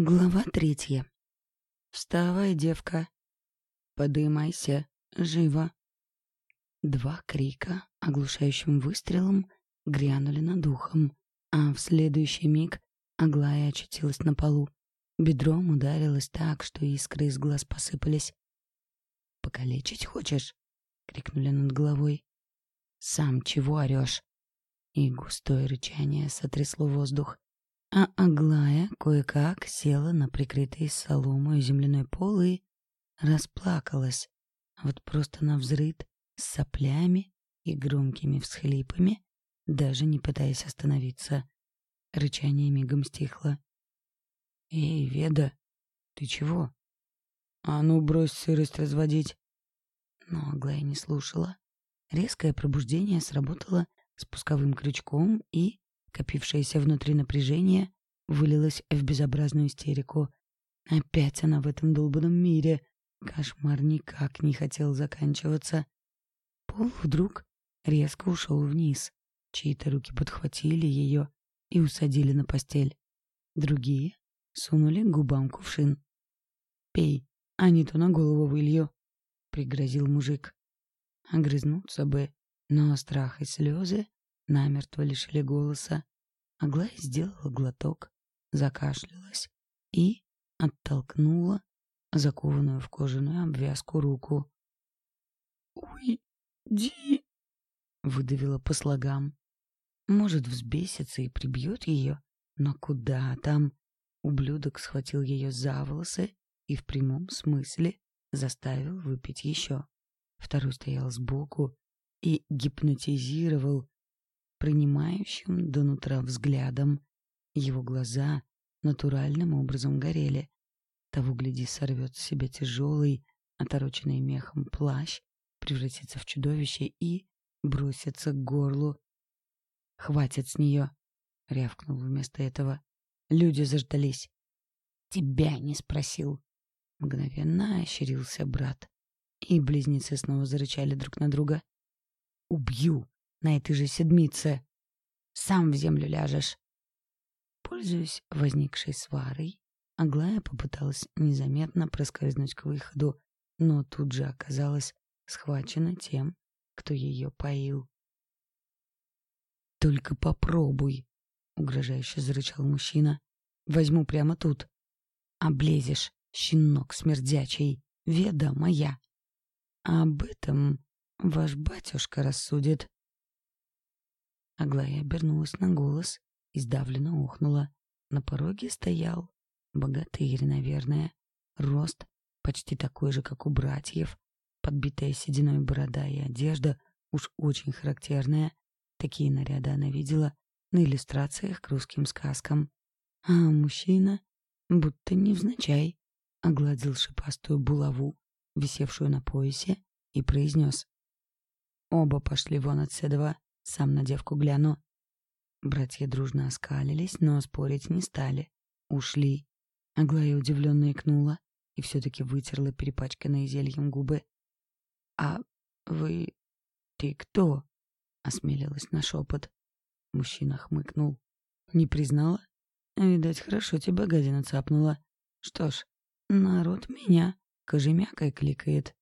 Глава третья. «Вставай, девка! Подымайся! Живо!» Два крика оглушающим выстрелом грянули над ухом, а в следующий миг Аглая очутилась на полу. Бедром ударилась так, что искры из глаз посыпались. «Покалечить хочешь?» — крикнули над головой. «Сам чего орешь?» И густое рычание сотрясло воздух. А Аглая кое-как села на прикрытый соломой земляной пол и расплакалась. Вот просто на взрыд с соплями и громкими всхлипами, даже не пытаясь остановиться. Рычание мигом стихло. «Эй, Веда, ты чего?» «А ну, брось сырость разводить!» Но Аглая не слушала. Резкое пробуждение сработало спусковым крючком, и Копившееся внутри напряжение вылилось в безобразную истерику. Опять она в этом долбанном мире. Кошмар никак не хотел заканчиваться. Пол вдруг резко ушел вниз. Чьи-то руки подхватили ее и усадили на постель. Другие сунули к губам кувшин. «Пей, а не то на голову вылью», — пригрозил мужик. Огрызнуться бы, но страх и слезы намертво лишили голоса. Аглая сделала глоток, закашлялась и оттолкнула закованную в кожаную обвязку руку. «Уйди!» — выдавила по слогам. Может, взбесится и прибьет ее, но куда там? Ублюдок схватил ее за волосы и в прямом смысле заставил выпить еще. Второй стоял сбоку и гипнотизировал, принимающим до нутра взглядом. Его глаза натуральным образом горели. Того, гляди, сорвет с себя тяжелый, отороченный мехом плащ, превратится в чудовище и бросится к горлу. «Хватит с нее!» — рявкнул вместо этого. Люди заждались. «Тебя не спросил!» Мгновенно ощерился брат. И близнецы снова зарычали друг на друга. «Убью!» На этой же седмице. Сам в землю ляжешь. Пользуясь возникшей сварой, Аглая попыталась незаметно проскользнуть к выходу, но тут же оказалась схвачена тем, кто ее поил. «Только попробуй», — угрожающе зарычал мужчина. «Возьму прямо тут. Облезешь, щенок смердячий, веда моя. Об этом ваш батюшка рассудит». Аглая обернулась на голос и сдавленно ухнула. На пороге стоял богатырь, наверное. Рост почти такой же, как у братьев. Подбитая сединой борода и одежда уж очень характерная. Такие наряды она видела на иллюстрациях к русским сказкам. А мужчина, будто невзначай, огладил шипастую булаву, висевшую на поясе, и произнес. «Оба пошли вон от седова. Сам на девку гляну. Братья дружно оскалились, но спорить не стали. Ушли. Аглая удивленно икнула и все-таки вытерла перепачканные зельем губы. «А вы... ты кто?» — осмелилась на шепот. Мужчина хмыкнул. «Не признала? Видать, хорошо тебя гадина цапнула. Что ж, народ меня кожемякой кликает».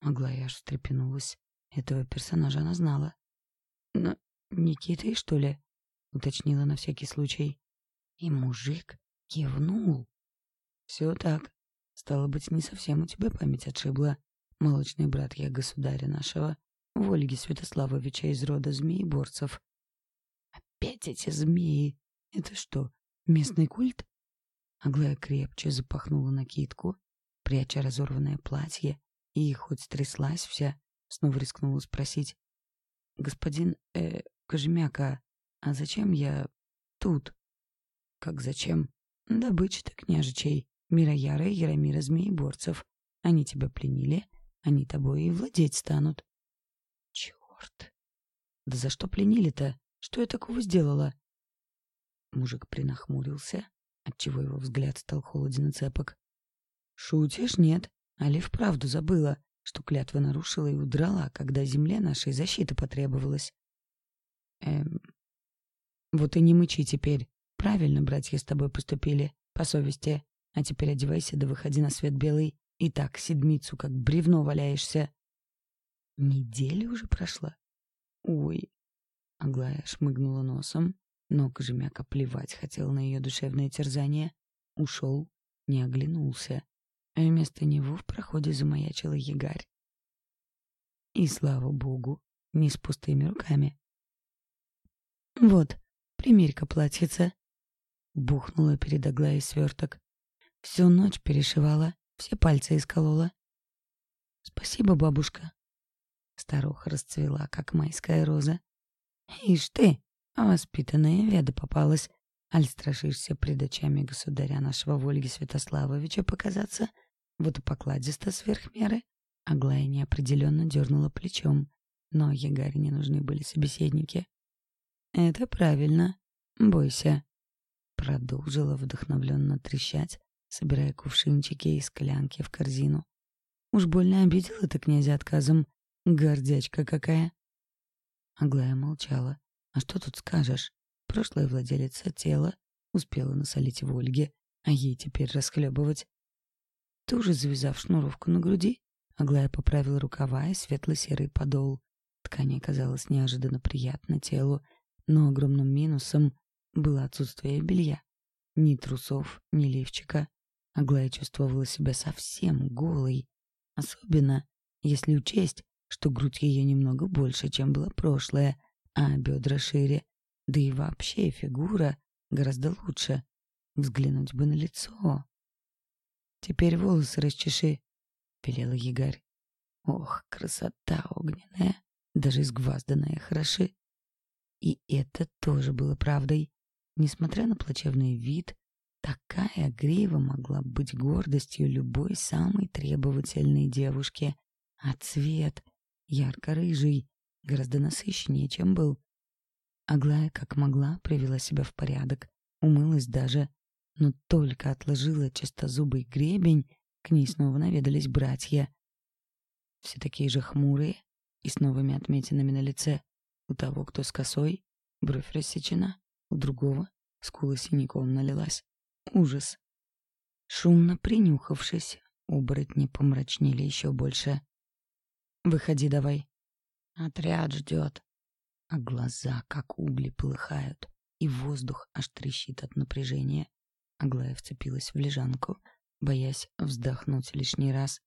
Аглая аж встрепенулась. Этого персонажа она знала. «Но Никитой, что ли?» — уточнила на всякий случай. И мужик кивнул. «Все так. Стало быть, не совсем у тебя память отшибла. Молочный брат я государя нашего, Вольги Святославовича из рода змееборцев». «Опять эти змеи! Это что, местный культ?» Аглая крепче запахнула накидку, пряча разорванное платье, и, хоть стряслась вся, снова рискнула спросить. «Господин, э, Кожемяка, а зачем я тут?» «Как зачем?» «Добыча-то княжичей, Мирояра и Яромира Змееборцев. Они тебя пленили, они тобой и владеть станут». «Черт! Да за что пленили-то? Что я такого сделала?» Мужик принахмурился, отчего его взгляд стал холоден и цепок. «Шутишь, нет? Али вправду забыла что клятва нарушила и удрала, когда земле нашей защита потребовалась. Эм... Вот и не мычи теперь. Правильно братья с тобой поступили. по совести. А теперь одевайся да выходи на свет белый. И так седмицу, как бревно валяешься. Неделя уже прошла. Ой. Аглая шмыгнула носом, но Кожемяка плевать хотел на ее душевное терзание. Ушел, не оглянулся. А вместо него в проходе замаячила ягарь. И слава богу, не с пустыми руками. «Вот, примерь-ка платьице», — бухнула перед Аглаей сверток. Всю ночь перешивала, все пальцы исколола. «Спасибо, бабушка». Старуха расцвела, как майская роза. «Ишь ты, воспитанная веда попалась. Аль страшишься пред очами государя нашего Вольги Святославовича показаться? Вот и покладисто сверх меры». Аглая неопределенно дернула плечом, но Ягаре не нужны были собеседники. «Это правильно. Бойся», — продолжила вдохновленно трещать, собирая кувшинчики и склянки в корзину. Уж больно обидела ты князя отказом. Гордячка какая. Аглая молчала. А что тут скажешь? Прошлая владелица тела успела насолить в Ольге, а ей теперь расхлебывать. Тоже завязав шнуровку на груди, Аглая поправила рукава и светло-серый подол. Ткань оказалась неожиданно приятна телу, но огромным минусом было отсутствие белья. Ни трусов, ни лифчика. Аглая чувствовала себя совсем голой. Особенно, если учесть, что грудь ее немного больше, чем была прошлая, а бедра шире. Да и вообще фигура гораздо лучше. Взглянуть бы на лицо. «Теперь волосы расчеши», — велела Ягарь. «Ох, красота огненная, даже изгвазданная хороши». И это тоже было правдой. Несмотря на плачевный вид, Такая грива могла быть гордостью любой самой требовательной девушки. А цвет, ярко-рыжий, гораздо насыщеннее, чем был. Аглая, как могла, привела себя в порядок, умылась даже, но только отложила чистозубый гребень, к ней снова наведались братья. Все такие же хмурые и с новыми отметинами на лице. У того, кто с косой, бровь рассечена, у другого скула синяком налилась. Ужас. Шумно принюхавшись, оборотни помрачнели еще больше. «Выходи давай». «Отряд ждет». А глаза, как угли, полыхают, и воздух аж трещит от напряжения. Аглая вцепилась в лежанку, боясь вздохнуть лишний раз.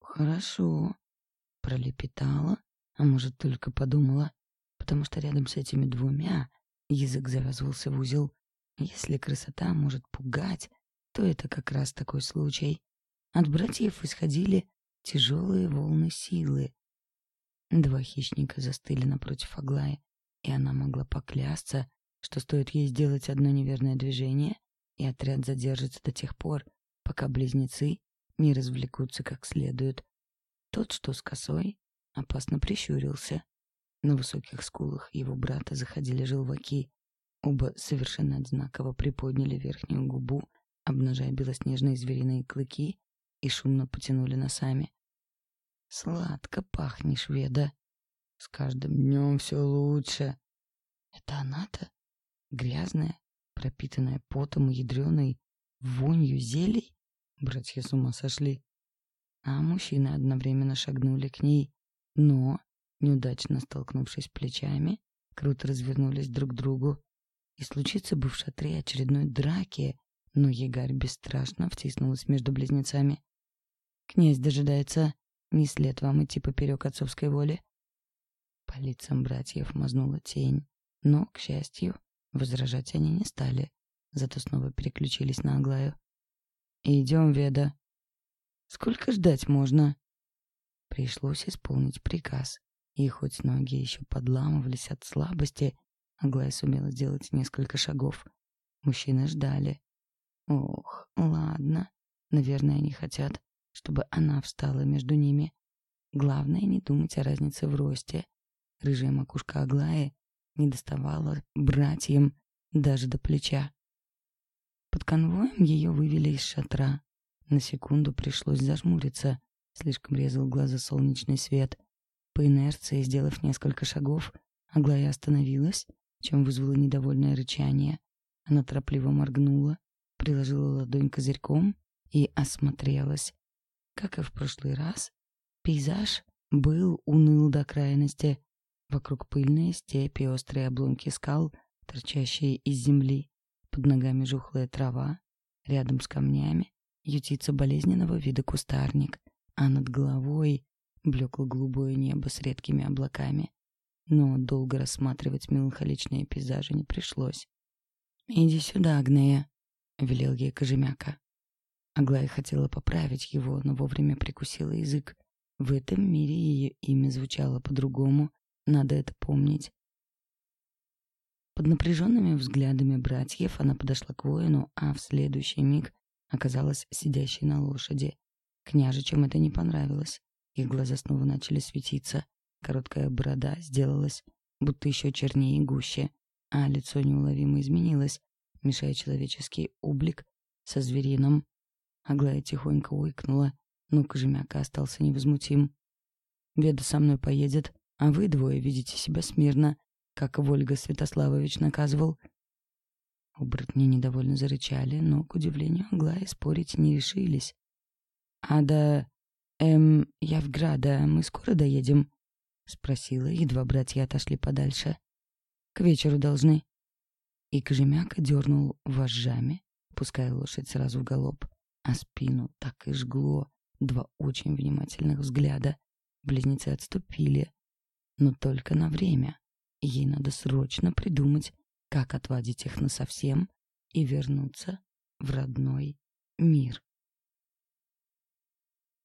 «Хорошо», — пролепетала, а может, только подумала, потому что рядом с этими двумя язык завязывался в узел, если красота может пугать, то это как раз такой случай. От братьев исходили тяжелые волны силы. Два хищника застыли напротив Аглаи, и она могла поклясться, что стоит ей сделать одно неверное движение, и отряд задержится до тех пор, пока близнецы не развлекутся как следует. Тот, что с косой, опасно прищурился. На высоких скулах его брата заходили желваки, Оба совершенно одинаково приподняли верхнюю губу, обнажая белоснежные звериные клыки, и шумно потянули носами. «Сладко пахнешь, Веда. С каждым днем все лучше». «Это она-то? Грязная, пропитанная потом и ядреной вонью зелий?» Братья с ума сошли. А мужчины одновременно шагнули к ней, но, неудачно столкнувшись плечами, круто развернулись друг к другу и случится бы в шатре очередной драки, но Егарь бесстрашно втиснулась между близнецами. «Князь дожидается. Не след вам идти поперек отцовской воли». По лицам братьев мазнула тень, но, к счастью, возражать они не стали, зато снова переключились на Аглаю. «Идем, Веда». «Сколько ждать можно?» Пришлось исполнить приказ, и хоть ноги еще подламывались от слабости, Аглая сумела сделать несколько шагов. Мужчины ждали. Ох, ладно. Наверное, они хотят, чтобы она встала между ними. Главное не думать о разнице в росте. Рыжая макушка Аглаи не доставала братьям даже до плеча. Под конвоем ее вывели из шатра. На секунду пришлось зажмуриться. Слишком резал глаза солнечный свет. По инерции, сделав несколько шагов, Аглая остановилась чем вызвало недовольное рычание. Она торопливо моргнула, приложила ладонь козырьком и осмотрелась. Как и в прошлый раз, пейзаж был уныл до крайности. Вокруг пыльные степи, острые обломки скал, торчащие из земли. Под ногами жухлая трава. Рядом с камнями ютится болезненного вида кустарник, а над головой блекло голубое небо с редкими облаками. Но долго рассматривать меланхоличные пейзажи не пришлось. «Иди сюда, Агнея», — велел ей Кожемяка. Аглая хотела поправить его, но вовремя прикусила язык. В этом мире ее имя звучало по-другому, надо это помнить. Под напряженными взглядами братьев она подошла к воину, а в следующий миг оказалась сидящей на лошади. Княжичам это не понравилось. Их глаза снова начали светиться. Короткая борода сделалась, будто еще чернее и гуще, а лицо неуловимо изменилось, мешая человеческий облик со звериным. Аглая тихонько уикнула, но Кожемяка остался невозмутим. «Веда со мной поедет, а вы двое видите себя смирно, как Вольга Святославович наказывал». Оборотни недовольно зарычали, но, к удивлению Аглаи, спорить не решились. «А да... эм... Явграда мы скоро доедем?» — спросила, едва братья отошли подальше. «К вечеру должны». И Кожемяка дернул вожжами, пуская лошадь сразу в галоп а спину так и жгло два очень внимательных взгляда. Близнецы отступили, но только на время. Ей надо срочно придумать, как отводить их насовсем и вернуться в родной мир.